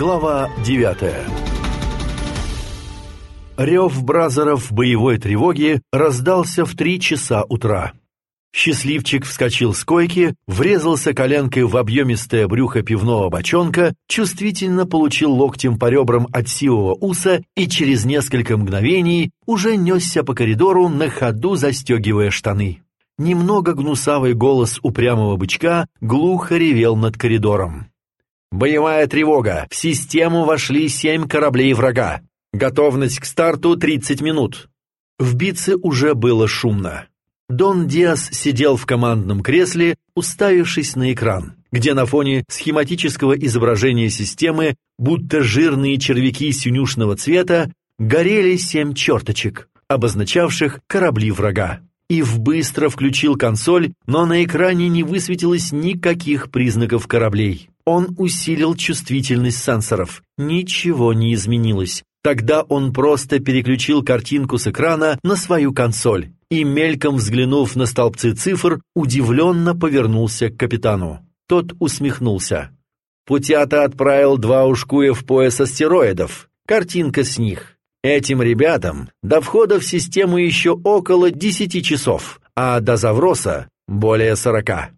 Глава 9 Рев бразеров боевой тревоги раздался в три часа утра. Счастливчик вскочил с койки, врезался коленкой в объемистое брюхо пивного бочонка, чувствительно получил локтем по ребрам от сивого уса и через несколько мгновений уже несся по коридору, на ходу застегивая штаны. Немного гнусавый голос упрямого бычка глухо ревел над коридором. «Боевая тревога! В систему вошли семь кораблей врага! Готовность к старту 30 минут!» В бице уже было шумно. Дон Диас сидел в командном кресле, уставившись на экран, где на фоне схематического изображения системы, будто жирные червяки синюшного цвета, горели семь черточек, обозначавших корабли врага. Ив быстро включил консоль, но на экране не высветилось никаких признаков кораблей. Он усилил чувствительность сенсоров. Ничего не изменилось. Тогда он просто переключил картинку с экрана на свою консоль и, мельком взглянув на столбцы цифр, удивленно повернулся к капитану. Тот усмехнулся. Путята отправил два ушкуя в пояс астероидов. Картинка с них. Этим ребятам до входа в систему еще около десяти часов, а до Завроса более сорока.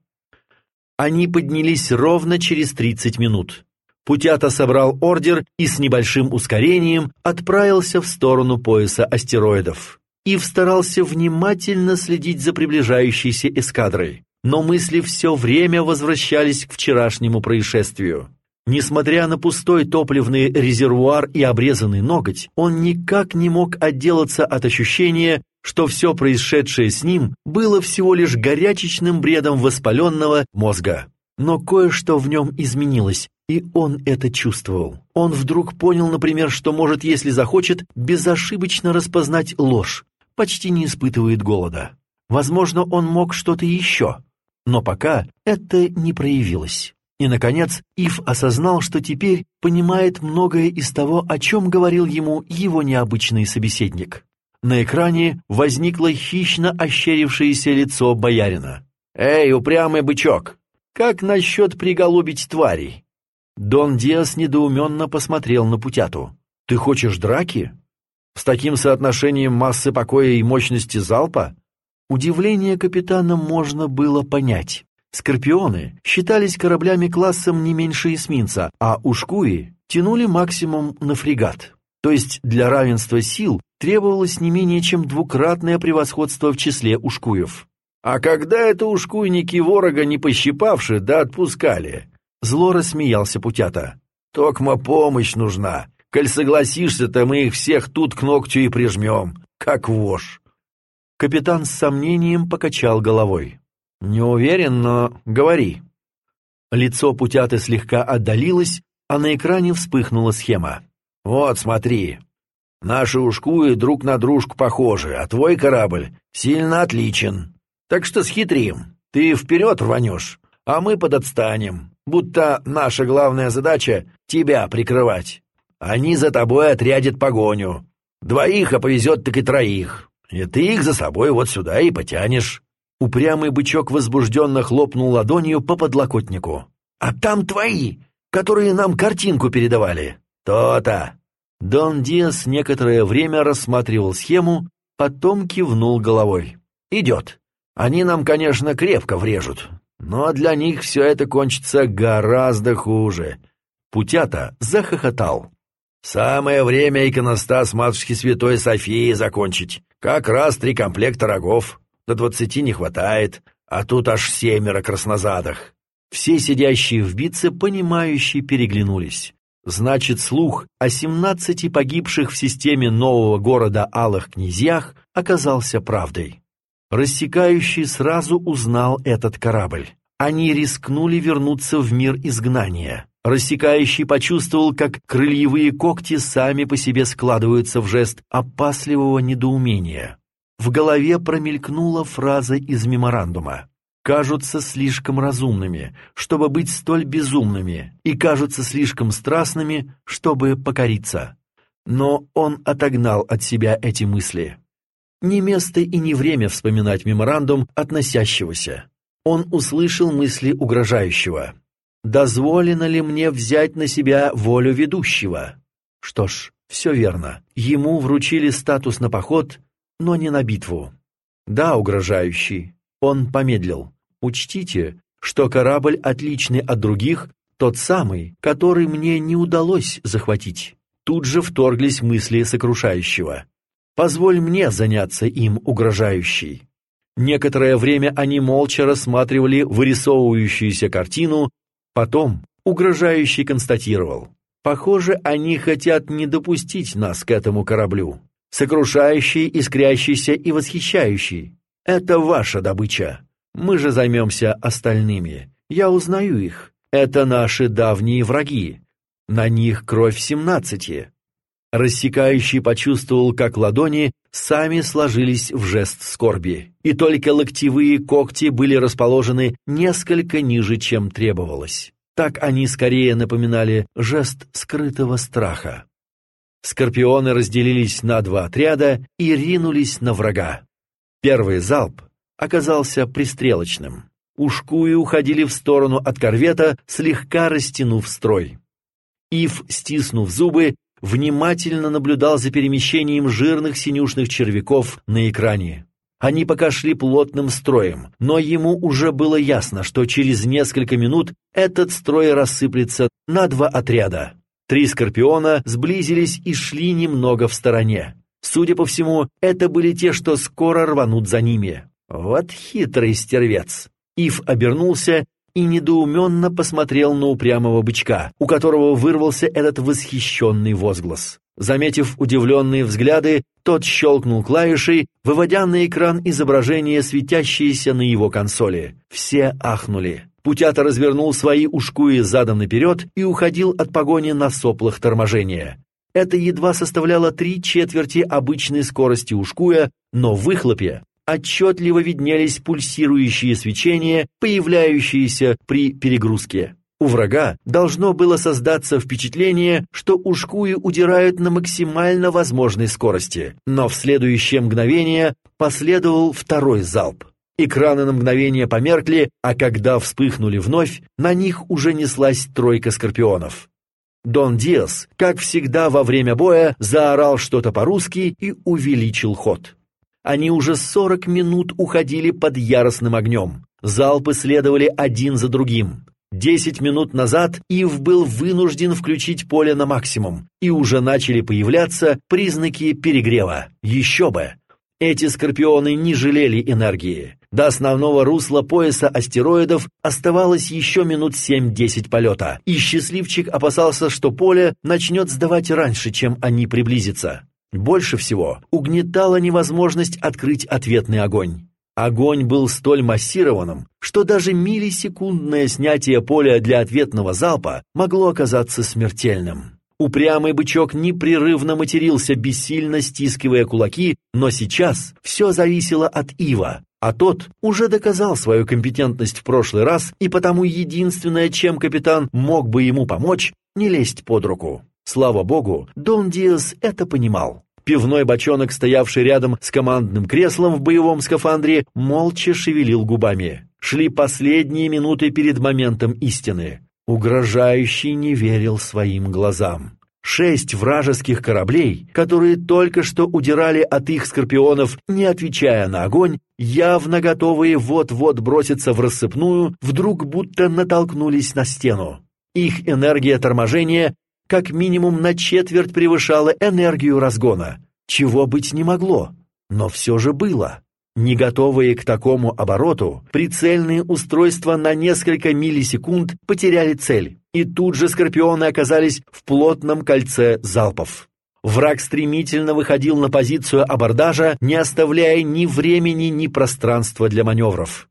Они поднялись ровно через тридцать минут. Путята собрал ордер и с небольшим ускорением отправился в сторону пояса астероидов. Ив старался внимательно следить за приближающейся эскадрой, но мысли все время возвращались к вчерашнему происшествию. Несмотря на пустой топливный резервуар и обрезанный ноготь, он никак не мог отделаться от ощущения, что все происшедшее с ним было всего лишь горячечным бредом воспаленного мозга. Но кое-что в нем изменилось, и он это чувствовал. Он вдруг понял, например, что может, если захочет, безошибочно распознать ложь, почти не испытывает голода. Возможно, он мог что-то еще, но пока это не проявилось. И, наконец, Ив осознал, что теперь понимает многое из того, о чем говорил ему его необычный собеседник. На экране возникло хищно ощерившееся лицо боярина. «Эй, упрямый бычок, как насчет приголубить тварей?» Дон Диас недоуменно посмотрел на Путяту. «Ты хочешь драки? С таким соотношением массы покоя и мощности залпа?» Удивление капитана можно было понять. Скорпионы считались кораблями классом не меньше эсминца, а ушкуи тянули максимум на фрегат. То есть для равенства сил требовалось не менее чем двукратное превосходство в числе ушкуев. «А когда это ушкуйники ворога не пощипавши, да отпускали?» Зло рассмеялся Путята. «Токма помощь нужна. Коль согласишься-то, мы их всех тут к ногтю и прижмем, как вошь». Капитан с сомнением покачал головой. «Не уверен, но говори». Лицо Путяты слегка отдалилось, а на экране вспыхнула схема. «Вот, смотри. Наши ушкуи друг на дружку похожи, а твой корабль сильно отличен. Так что схитрим. Ты вперед рванешь, а мы подотстанем, будто наша главная задача — тебя прикрывать. Они за тобой отрядят погоню. Двоих, а повезет так и троих. И ты их за собой вот сюда и потянешь. Упрямый бычок возбужденно хлопнул ладонью по подлокотнику. «А там твои, которые нам картинку передавали!» «То-то!» Дон Диас некоторое время рассматривал схему, потом кивнул головой. «Идет. Они нам, конечно, крепко врежут, но для них все это кончится гораздо хуже». Путята захохотал. «Самое время иконостас Матушки Святой Софии закончить. Как раз три комплекта рогов до двадцати не хватает, а тут аж семеро краснозадых». Все сидящие в бице, понимающие, переглянулись. Значит, слух о семнадцати погибших в системе нового города Алых Князьях оказался правдой. Рассекающий сразу узнал этот корабль. Они рискнули вернуться в мир изгнания. Рассекающий почувствовал, как крыльевые когти сами по себе складываются в жест опасливого недоумения. В голове промелькнула фраза из меморандума. «Кажутся слишком разумными, чтобы быть столь безумными, и кажутся слишком страстными, чтобы покориться». Но он отогнал от себя эти мысли. Не место и не время вспоминать меморандум относящегося. Он услышал мысли угрожающего. дозволено ли мне взять на себя волю ведущего? Что ж, все верно. Ему вручили статус на поход, но не на битву. Да, угрожающий. Он помедлил. Учтите, что корабль отличный от других, тот самый, который мне не удалось захватить. Тут же вторглись мысли сокрушающего. Позволь мне заняться им, угрожающий. Некоторое время они молча рассматривали вырисовывающуюся картину, потом угрожающий констатировал. Похоже, они хотят не допустить нас к этому кораблю. Сокрушающий, искрящийся и восхищающий. Это ваша добыча. Мы же займемся остальными. Я узнаю их. Это наши давние враги. На них кровь семнадцати. Рассекающий почувствовал, как ладони сами сложились в жест скорби, и только локтевые когти были расположены несколько ниже, чем требовалось. Так они скорее напоминали жест скрытого страха. Скорпионы разделились на два отряда и ринулись на врага. Первый залп оказался пристрелочным. Ушкуи уходили в сторону от корвета, слегка растянув строй. Ив, стиснув зубы, внимательно наблюдал за перемещением жирных синюшных червяков на экране. Они пока шли плотным строем, но ему уже было ясно, что через несколько минут этот строй рассыплется на два отряда. Три «Скорпиона» сблизились и шли немного в стороне. Судя по всему, это были те, что скоро рванут за ними. Вот хитрый стервец. Ив обернулся и недоуменно посмотрел на упрямого бычка, у которого вырвался этот восхищенный возглас. Заметив удивленные взгляды, тот щелкнул клавишей, выводя на экран изображение, светящееся на его консоли. Все ахнули. Путята развернул свои ушкуи задом наперед и уходил от погони на соплах торможения. Это едва составляло три четверти обычной скорости ушкуя, но в выхлопе отчетливо виднелись пульсирующие свечения, появляющиеся при перегрузке. У врага должно было создаться впечатление, что ушкуи удирают на максимально возможной скорости, но в следующее мгновение последовал второй залп. Экраны на мгновение померкли, а когда вспыхнули вновь, на них уже неслась тройка скорпионов. Дон Диас, как всегда во время боя, заорал что-то по-русски и увеличил ход. Они уже 40 минут уходили под яростным огнем. Залпы следовали один за другим. Десять минут назад Ив был вынужден включить поле на максимум, и уже начали появляться признаки перегрева. Еще бы! Эти скорпионы не жалели энергии. До основного русла пояса астероидов оставалось еще минут 7-10 полета, и счастливчик опасался, что поле начнет сдавать раньше, чем они приблизятся. Больше всего угнетала невозможность открыть ответный огонь. Огонь был столь массированным, что даже миллисекундное снятие поля для ответного залпа могло оказаться смертельным. Упрямый бычок непрерывно матерился, бессильно стискивая кулаки, но сейчас все зависело от Ива, а тот уже доказал свою компетентность в прошлый раз, и потому единственное, чем капитан мог бы ему помочь, не лезть под руку. Слава богу, Дон Диас это понимал. Пивной бочонок, стоявший рядом с командным креслом в боевом скафандре, молча шевелил губами. Шли последние минуты перед моментом истины. Угрожающий не верил своим глазам. Шесть вражеских кораблей, которые только что удирали от их скорпионов, не отвечая на огонь, явно готовые вот-вот броситься в рассыпную, вдруг будто натолкнулись на стену. Их энергия торможения как минимум на четверть превышала энергию разгона, чего быть не могло, но все же было. Не готовые к такому обороту, прицельные устройства на несколько миллисекунд потеряли цель, и тут же скорпионы оказались в плотном кольце залпов. Враг стремительно выходил на позицию абордажа, не оставляя ни времени, ни пространства для маневров.